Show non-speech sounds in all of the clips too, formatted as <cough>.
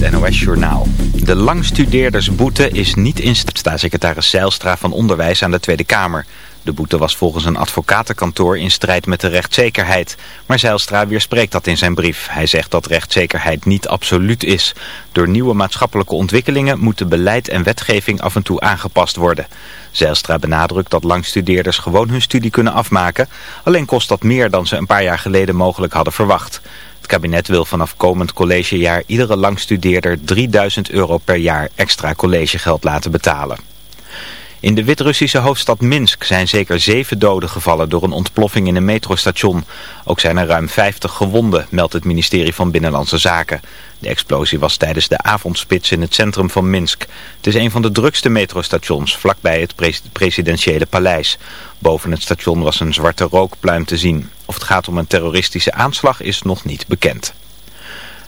het NOS-journaal. De langstudeerdersboete is niet in staatssecretaris Zeilstra van Onderwijs aan de Tweede Kamer. De boete was volgens een advocatenkantoor in strijd met de rechtszekerheid. Maar Zeilstra weerspreekt dat in zijn brief. Hij zegt dat rechtszekerheid niet absoluut is. Door nieuwe maatschappelijke ontwikkelingen moeten beleid en wetgeving af en toe aangepast worden. Zeilstra benadrukt dat langstudeerders gewoon hun studie kunnen afmaken. Alleen kost dat meer dan ze een paar jaar geleden mogelijk hadden verwacht. Het kabinet wil vanaf komend collegejaar iedere langstudeerder 3000 euro per jaar extra collegegeld laten betalen. In de Wit-Russische hoofdstad Minsk zijn zeker zeven doden gevallen door een ontploffing in een metrostation. Ook zijn er ruim 50 gewonden, meldt het ministerie van Binnenlandse Zaken. De explosie was tijdens de avondspits in het centrum van Minsk. Het is een van de drukste metrostations, vlakbij het presidentiële paleis. Boven het station was een zwarte rookpluim te zien. Of het gaat om een terroristische aanslag is nog niet bekend.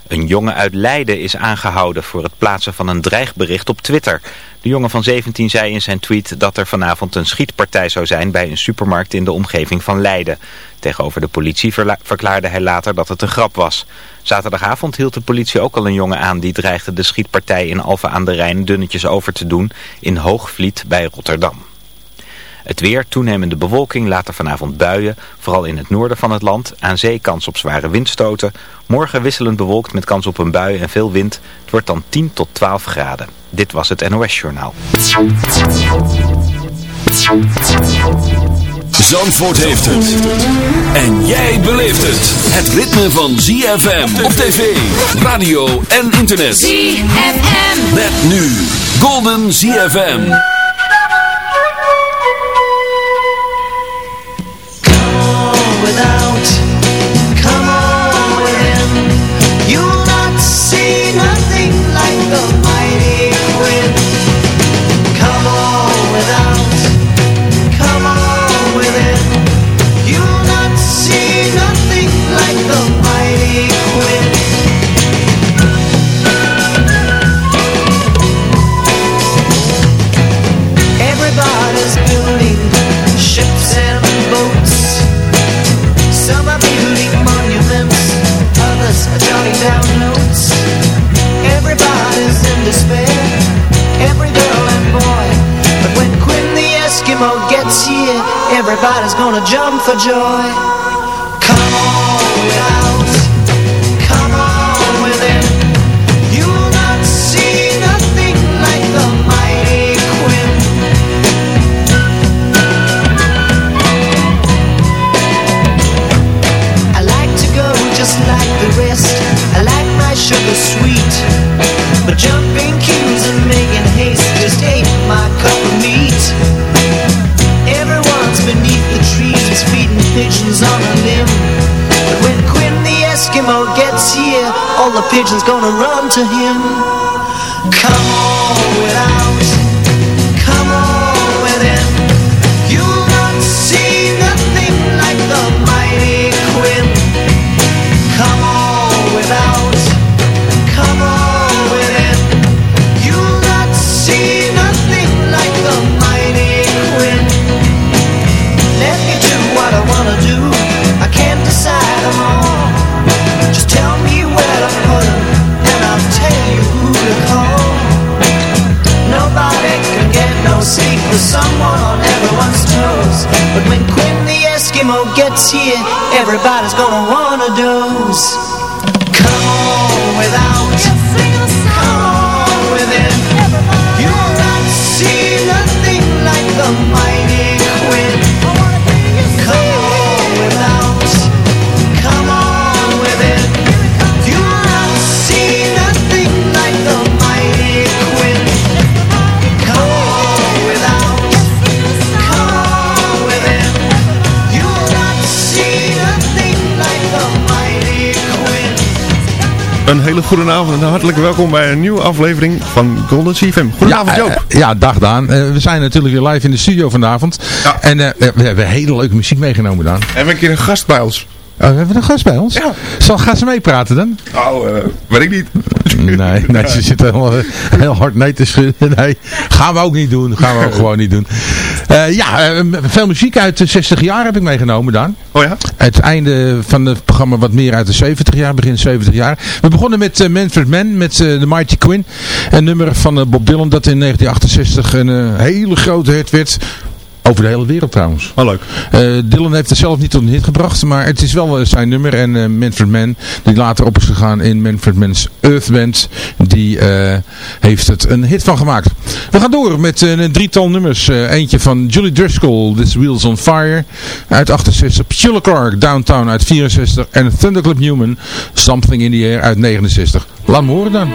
Een jongen uit Leiden is aangehouden voor het plaatsen van een dreigbericht op Twitter. De jongen van 17 zei in zijn tweet dat er vanavond een schietpartij zou zijn bij een supermarkt in de omgeving van Leiden. Tegenover de politie verklaarde hij later dat het een grap was. Zaterdagavond hield de politie ook al een jongen aan die dreigde de schietpartij in Alphen aan de Rijn dunnetjes over te doen in Hoogvliet bij Rotterdam. Het weer, toenemende bewolking, later vanavond buien, vooral in het noorden van het land. Aan zee kans op zware windstoten. Morgen wisselend bewolkt met kans op een bui en veel wind. Het wordt dan 10 tot 12 graden. Dit was het NOS Journaal. Zandvoort heeft het. En jij beleeft het. Het ritme van ZFM op tv, radio en internet. ZFM. Met nu Golden ZFM. For joy. Pigeons gonna run to him. see it, everybody's gonna wanna doze. Een hele goede avond en hartelijk welkom bij een nieuwe aflevering van Golden CFM. Goedenavond ja, Joop. eh, ja, dag Daan. Eh, we zijn natuurlijk weer live in de studio vanavond. Ja. En eh, we hebben hele leuke muziek meegenomen Daan. Hebben we een keer een gast bij ons. Oh, hebben we een gast bij ons? Ja. Zal, gaan ze meepraten dan? Nou, eh, weet ik niet. Nee, <laughs> nee ze zitten helemaal heel hard nee te schudden. Nee, gaan we ook niet doen. Gaan we ook gewoon niet doen. Eh, ja, eh, veel muziek uit de 60 jaar heb ik meegenomen dan. Oh ja? Het einde van het programma wat meer uit de 70 jaar, begin 70 jaar. We begonnen met uh, Manfred Mann, met The Mighty Quinn. Een nummer van Bob Dylan dat in 1968 een hele grote hit werd. Over de hele wereld trouwens. Oh, leuk. Uh, Dylan heeft het zelf niet tot een hit gebracht, maar het is wel zijn nummer. En uh, Manfred Mann, die later op is gegaan in Manfred Mann's Earth Band, die uh, heeft het een hit van gemaakt. We gaan door met een drietal nummers. eentje van Julie Driscoll, This Wheels on Fire, uit 68. Petula Clark, Downtown uit 64. En Thunderclap Newman, Something in the Air uit 69. Laat me horen dan.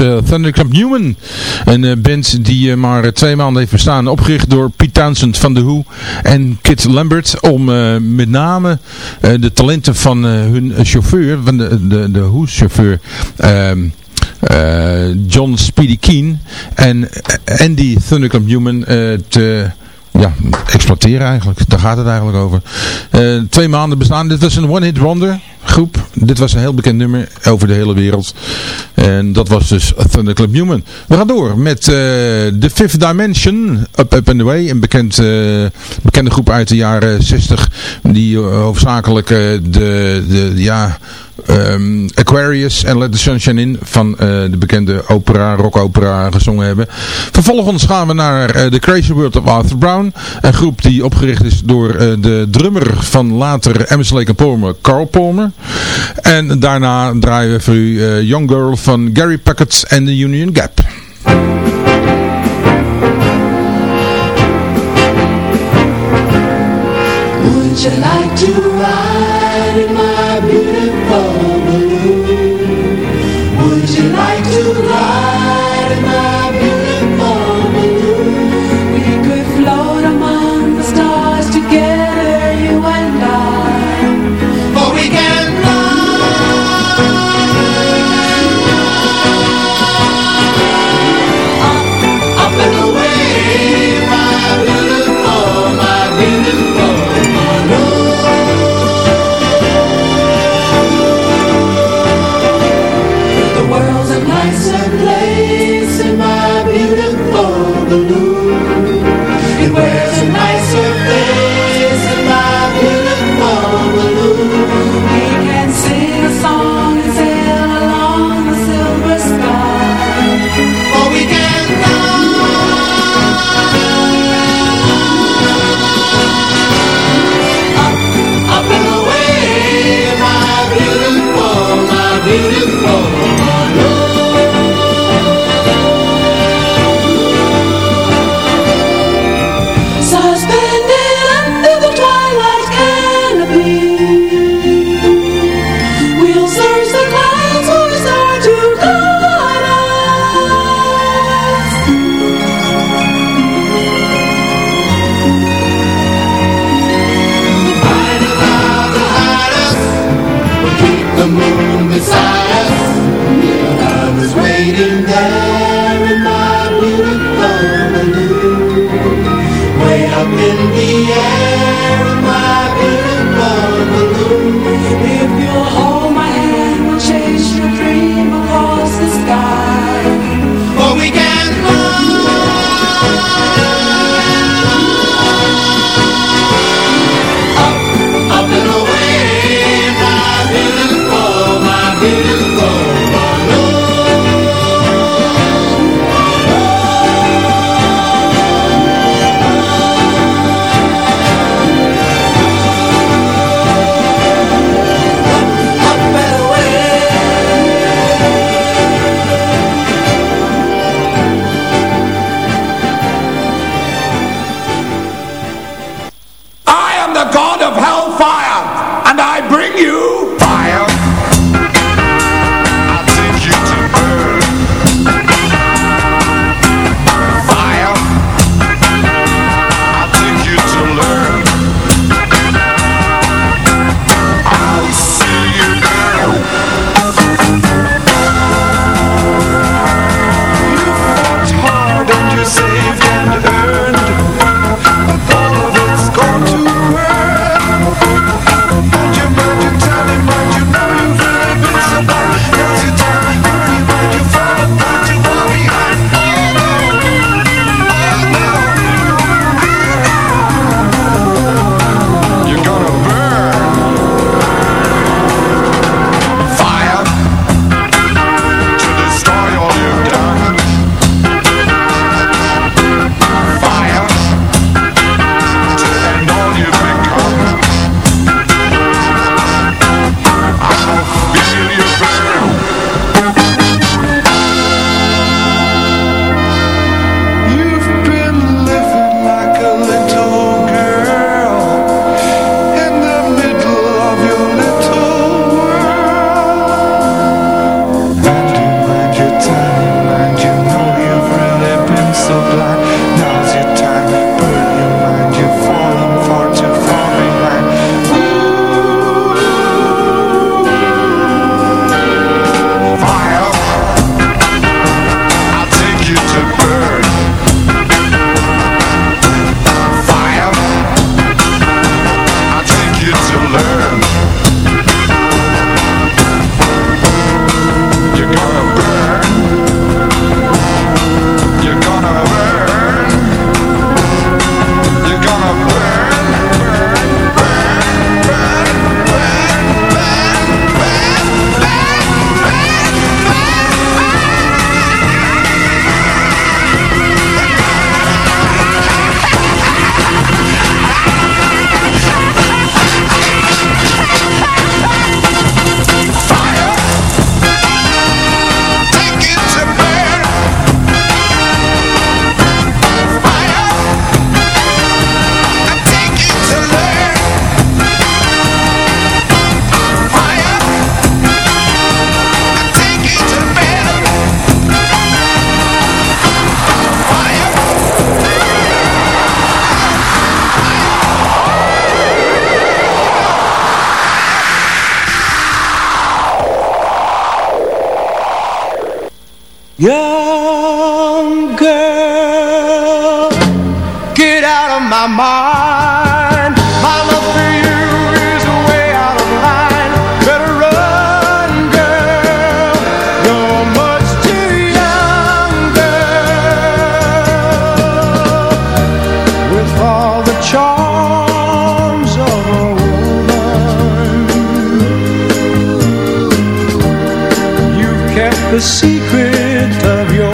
Dat was uh, Thundercamp Newman. Een uh, band die uh, maar twee maanden heeft bestaan. Opgericht door Pete Townsend van The Who en Kit Lambert. Om met name de talenten van hun chauffeur, van de, de, de Who-chauffeur... Ehm, John Speedy Keen en Andy Thundercamp Newman te ja, exploiteren eigenlijk. Daar gaat het eigenlijk over. Twee maanden bestaan. Dit was een one-hit wonder groep. Dit was een heel bekend nummer over de hele wereld. En dat was dus Thunderclap Human. We gaan door met uh, The Fifth Dimension. Up, Up and Away. Een bekend, uh, bekende groep uit de jaren 60. Die hoofdzakelijk de, de, ja um, Aquarius en Let the Sunshine In van uh, de bekende opera, rockopera gezongen hebben. Vervolgens gaan we naar The Crazy World of Arthur Brown. Een groep die opgericht is door uh, de drummer van later Emerson Lake Palmer, Carl Palmer. En daarna draaien we voor u Young Girl van Gary Puckett en The Union Gap. Would like my secret of your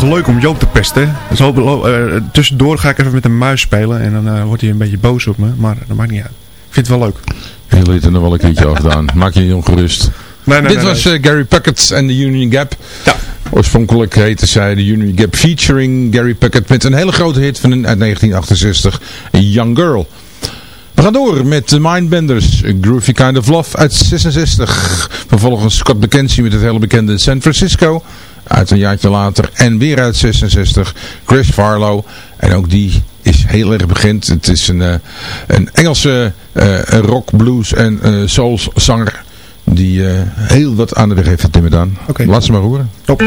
toch leuk om Joop te pesten. Zo, eh, tussendoor ga ik even met een muis spelen en dan eh, wordt hij een beetje boos op me. Maar dat maakt niet uit. Ik vind het wel leuk. Heel liet er nog wel een keertje afgedaan. Maak je niet ongerust. Nee, nee, Dit nee, was eh, Gary Puckett en de Union Gap. Ja. Oorspronkelijk heette zij de Union Gap featuring Gary Puckett met een hele grote hit van uit 1968, Young Girl. We gaan door met de Mindbenders, Groovy Kind of Love uit 66. Vervolgens Scott McKenzie met het hele bekende San Francisco uit een jaartje later. En weer uit 66, Chris Farlow. En ook die is heel erg bekend. Het is een, eh, een Engelse eh, rock, blues en eh soul zanger die heel wat aan de weg heeft getimmerd aan. Oké. Laat ze maar horen. Top.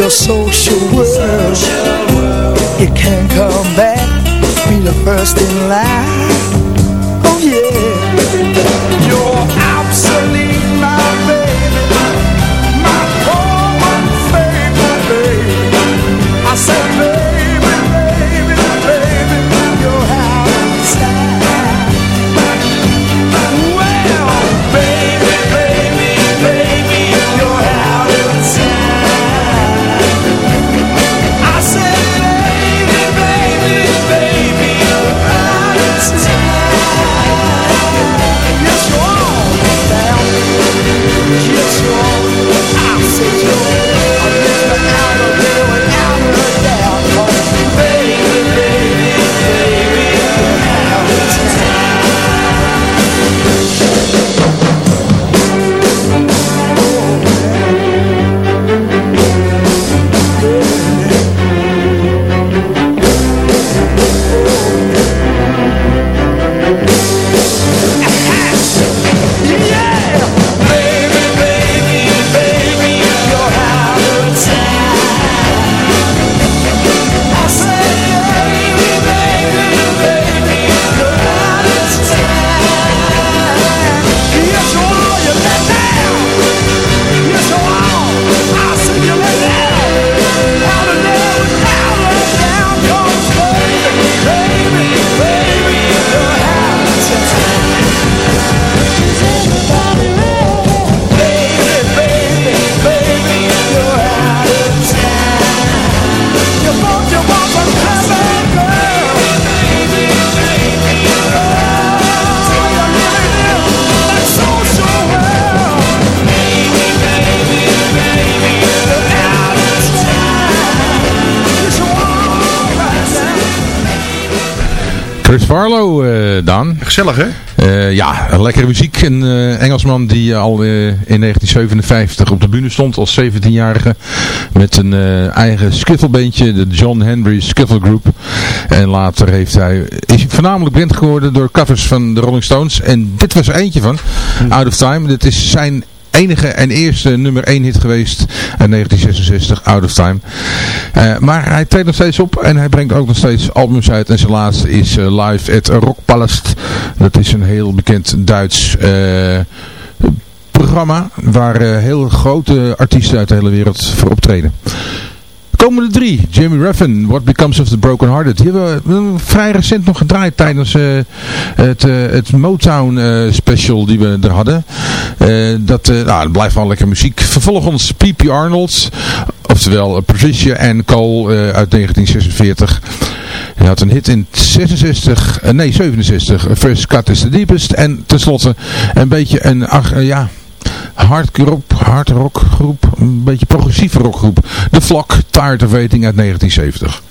Your social Gezellig, hè? Eh, ja, lekkere muziek. Een eh, Engelsman die eh, al in 1957 op de bühne stond als 17-jarige. Met een eigen skittelbeentje, de John Henry Skittle Group. En later heeft hij, is voornamelijk bekend geworden door covers van de Rolling Stones. En dit was er eentje van, Out of Time. Dit is zijn enige en eerste nummer 1 hit geweest in 1966, Out of Time. Eh, maar hij treedt nog steeds op en hij brengt ook nog steeds albums uit. En zijn laatste is eh, Live at Rockpalast. Dat is een heel bekend Duits eh, programma waar heel grote artiesten uit de hele wereld voor optreden. Komende drie, Jimmy Ruffin, What Becomes of the Broken Hearted. Die hebben we vrij recent nog gedraaid tijdens eh, het, eh, het Motown eh, special die we er hadden. Dat, nou, blijft wel lekker muziek. Vervolgens P.P. Arnold, oftewel Patricia Ann Cole uit 1946. Hij had een hit in 66, eh, nee 67, First Cut is the Deepest. En tenslotte een beetje een, ach, ja hard rock, hard rock groep, een beetje progressieve rockgroep. The Flock, Tired of Waiting uit 1970.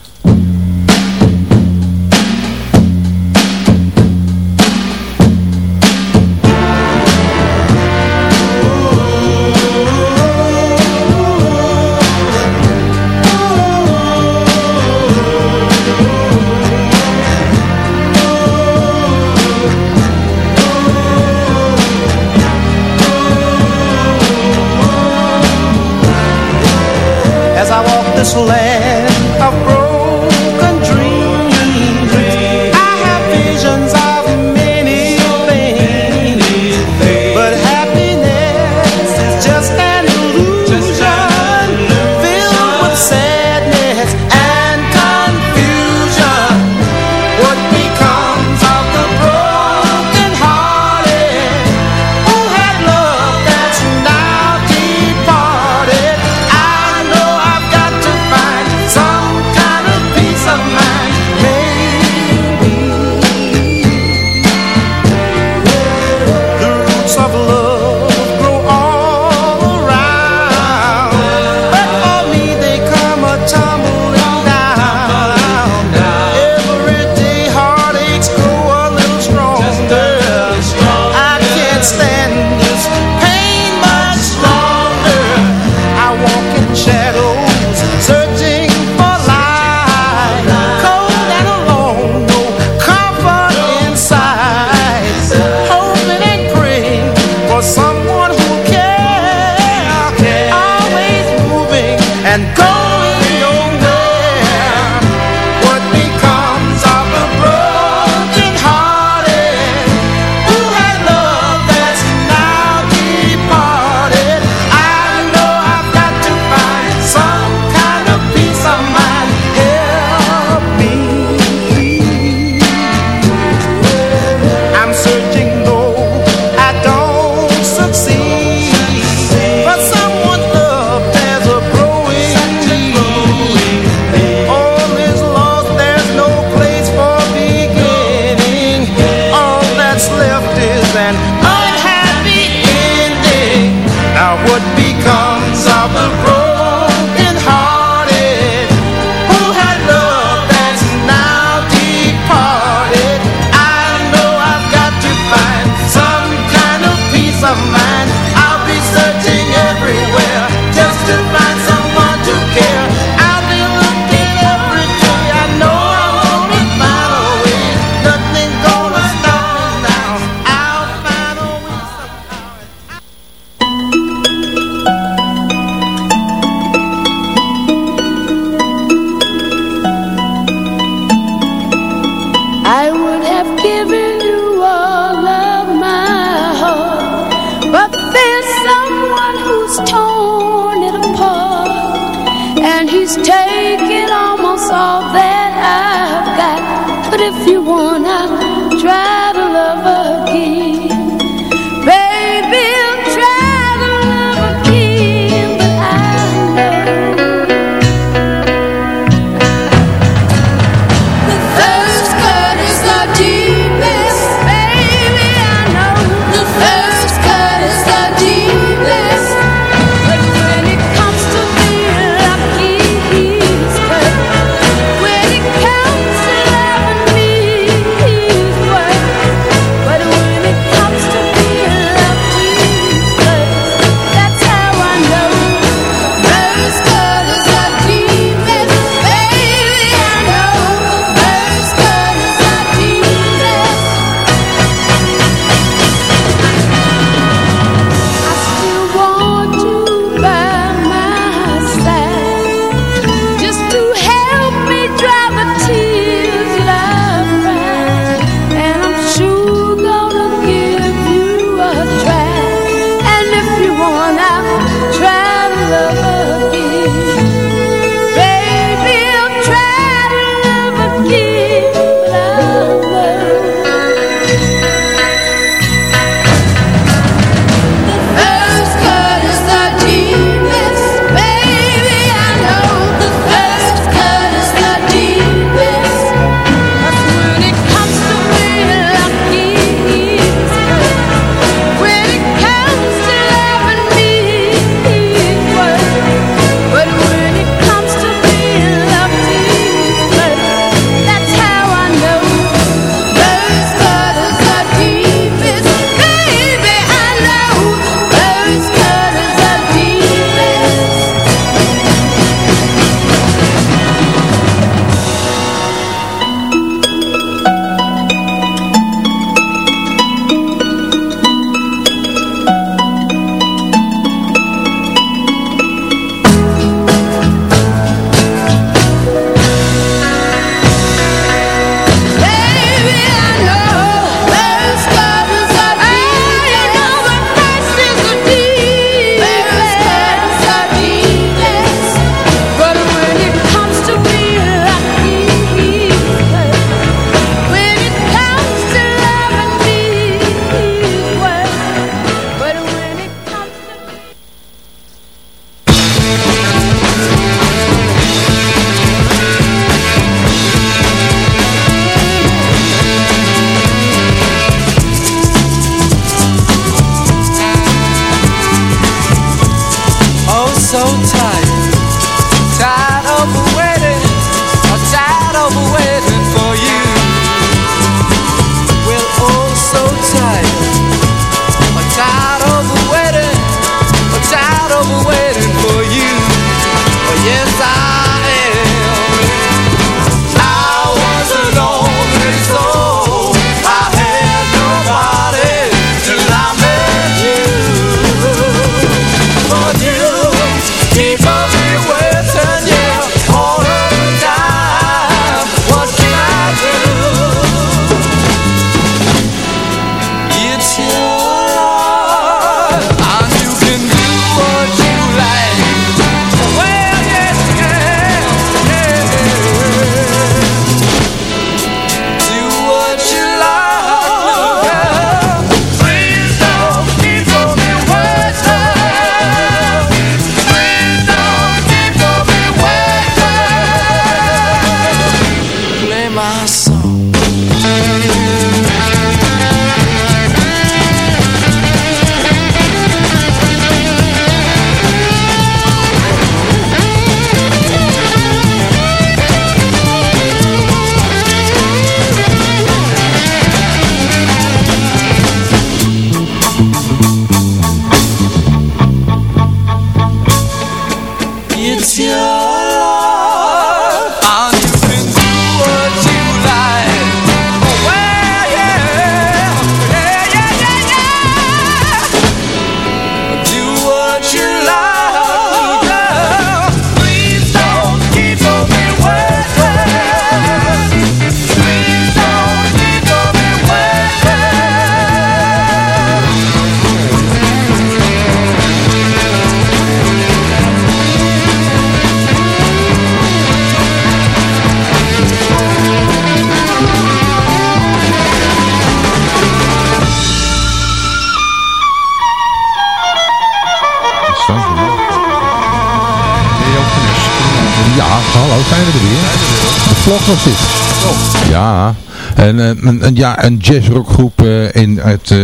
En, eh, een, een, ja, een jazzrockgroep eh in, uit eh,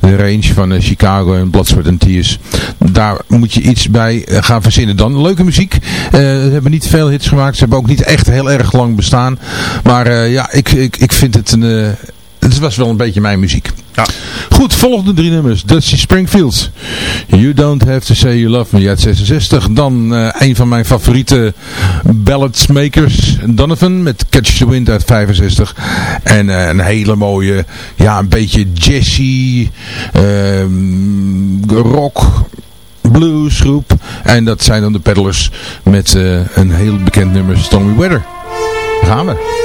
de range van Chicago en Blood, Sweat and Tears. Daar moet je iets bij gaan verzinnen dan. Leuke muziek. Ze hebben niet veel hits gemaakt. Ze hebben ook niet echt heel erg lang bestaan. Maar ja, ik, ik, ik vind het een... het was wel een beetje mijn muziek. Ja. Goed, volgende drie nummers. Dusty Springfield. You Don't Have To Say You Love Me uit 66. Dan eh, een van mijn favoriete balladsmakers. Donovan met Catch the Wind uit 65. En eh, een hele mooie, ja een beetje jazzy, ehm, rock, bluesgroep. En dat zijn dan de Peddlers met eh, een heel bekend nummer Stormy Weather. Daar gaan we.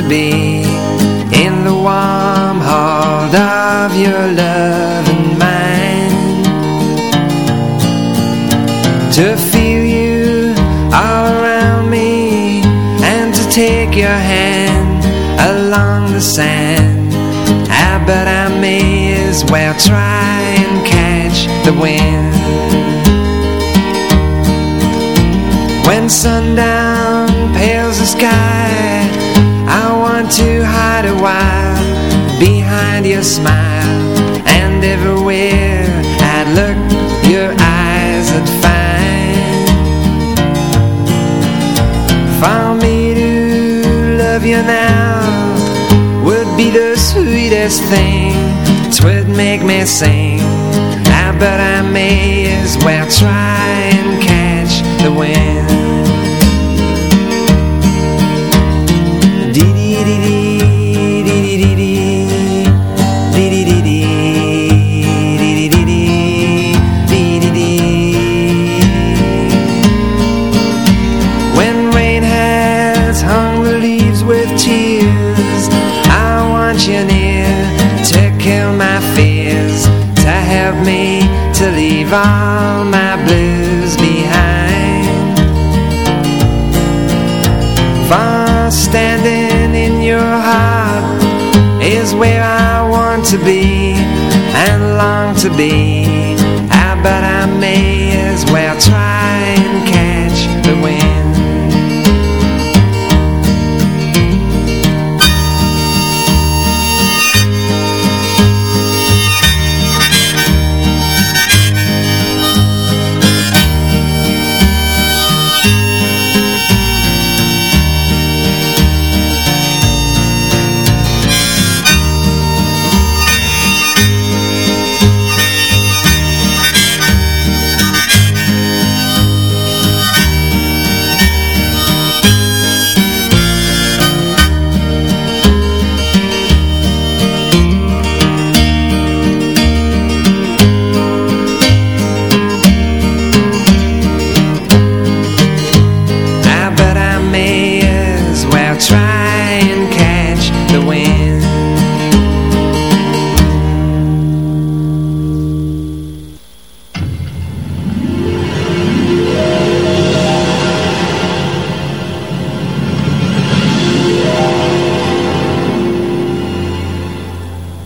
to be in the warm heart of your love and mine To feel you all around me And to take your hand along the sand. Ah, But I may as well try and catch the wind. When sundown your smile And everywhere I'd look Your eyes would find. For me to love you now Would be the sweetest thing. Twould make me sing. Ah, But I may as well try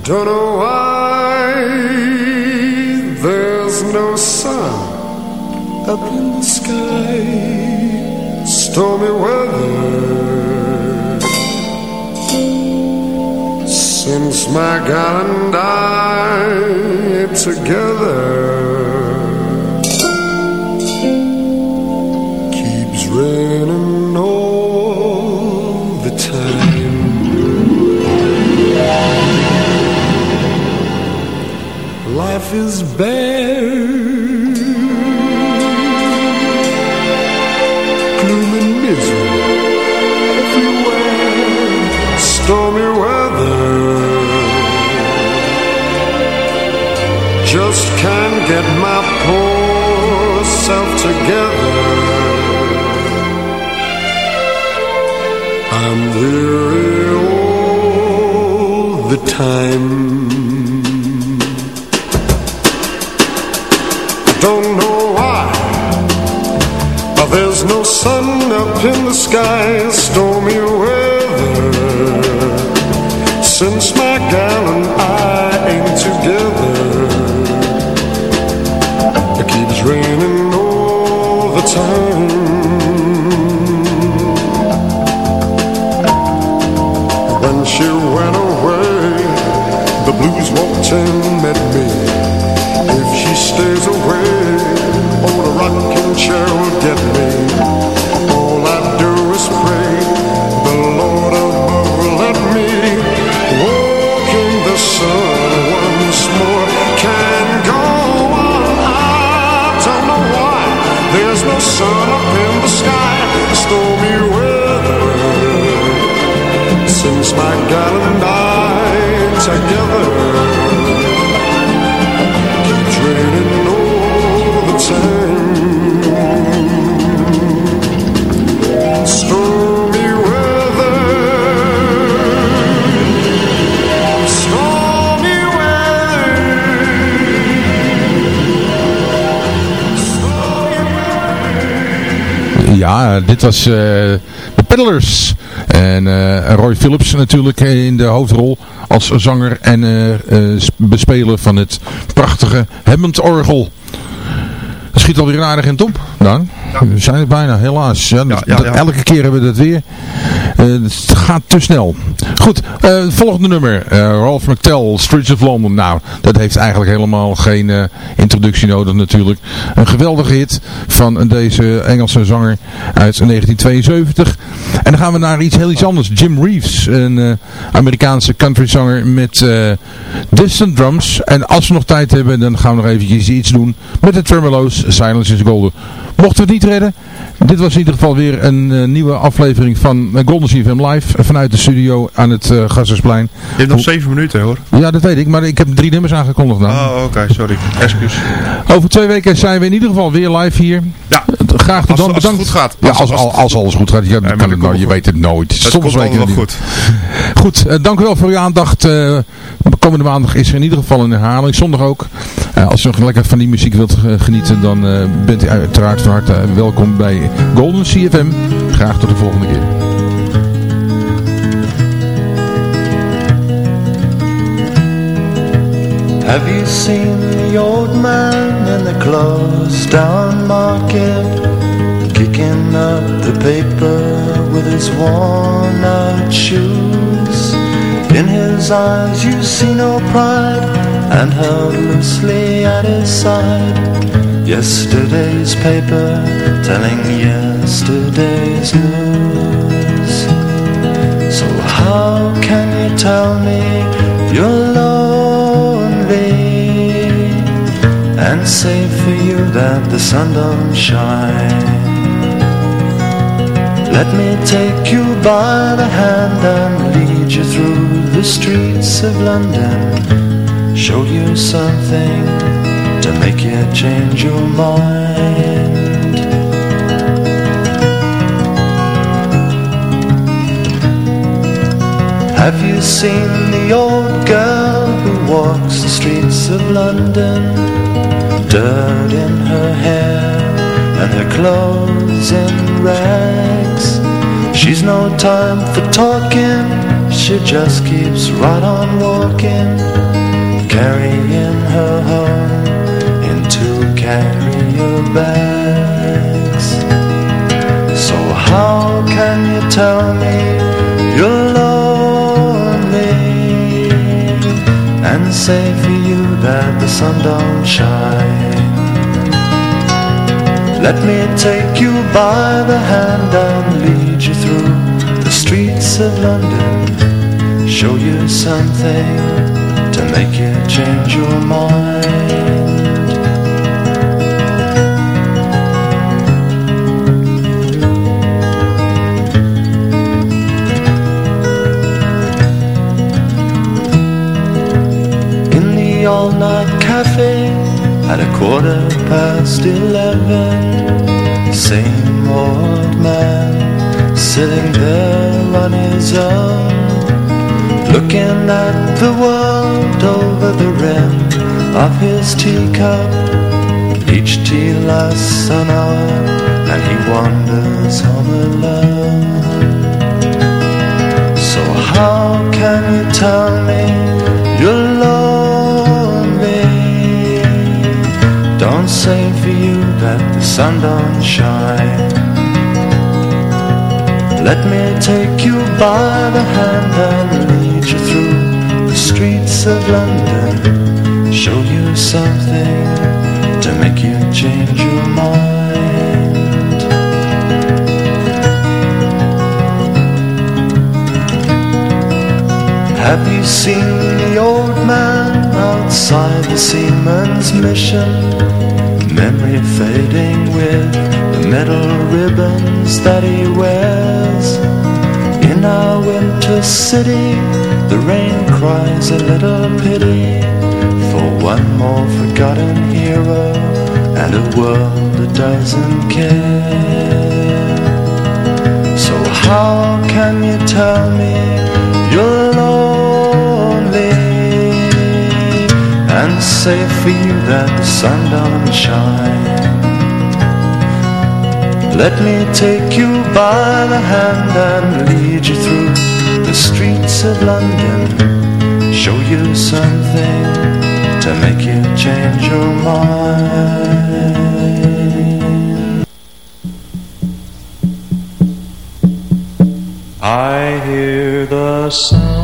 Don't know why there's no sun up in the sky. Stormy weather since my gal and I together is bare. Gloom and misery Everywhere. Stormy weather. Just can't get my poor self together. I'm weary all the time There's no sun up in the sky Stormy weather. Since my gal and I ain't together It keeps raining all the time. When she went away The blues walked in met me. If she stays away, oh, the rocking chair will up in the sky, stormy weather. Since my gal and I together Ja, dit was eh, de Peddlers. En eh, Roy Phillips natuurlijk in de hoofdrol als zanger en eh, bespeler van het prachtige Hammond-orgel. Schiet alweer aardig in top, dan. We zijn er bijna, helaas. Ja, Elke keer hebben we dat weer. het gaat te snel. Goed, het volgende nummer. Ralph McTell, Streets of London. Nou, dat heeft eigenlijk helemaal geen introductie nodig natuurlijk. Een geweldige hit van deze Engelse zanger uit 1972. En dan gaan we naar iets heel iets anders. Jim Reeves, een Amerikaanse countryzanger met distant drums. En als we nog tijd hebben, dan gaan we nog eventjes iets doen met de tremolo's. Silence is Golden. Mochten we het niet redden, dit was in ieder geval weer een uh, nieuwe aflevering van uh, Golden CFM Live vanuit de studio aan het uh, Gassersplein. Je hebt nog zeven minuten hoor. Ja, dat weet ik, maar ik heb drie nummers aangekondigd dan. Oh, oké, sorry. Excuus. Over twee weken zijn we in ieder geval weer live hier. Ja. Graag tot dan als, als het goed gaat. Ja, als, als, als, alles goed gaat. Ja, ja kan het nou, je weet het nooit. Het Soms weet je het goed. Goed, uh, dank u wel voor uw aandacht. Uh, komende maandag is er in ieder geval een herhaling. Zondag ook. Uh, als u nog lekker van die muziek wilt genieten, dan bent u uiteraard van harte welkom bij Golden CFM. Graag tot de volgende keer. Have you seen the old man in the closed down market Kicking up the paper with his worn out shoes In his eyes you see no pride And held loosely at his side Yesterday's paper telling yesterday's news So how can you tell me you're lonely and say for you that the sun don't shine. Let me take you by the hand and lead you through the streets of London. Show you something to make you change your mind. Have you seen the old girl who walks the streets of London? dirt in her hair and her clothes in rags. She's no time for talking, she just keeps right on walking, carrying her home in two carrier bags. So how can you tell me you're lonely and say for you that the sun don't shine? Let me take you by the hand and lead you through the streets of London. Show you something make you change your mind. In the all-night cafe at a quarter past eleven Same old man Sitting there on his own Looking at the world over the rim Of his teacup. Each tea lasts an hour And he wanders home alone. So how can you tell me you're lonely? Don't say for you that the sun don't shine Let me take you by the hand and lead you through the streets of London. Show you something to make you change your mind. Have you seen the old man outside the seaman's mission? Memory fading with the metal ribbons that he wears In our winter city the rain cries a little pity For one more forgotten hero and a world that doesn't care. So how can you tell me you're lonely and say for you that the sun don't shine Let me take you by the hand and lead you through the streets of London. Show you something to make you change your mind. I hear the sound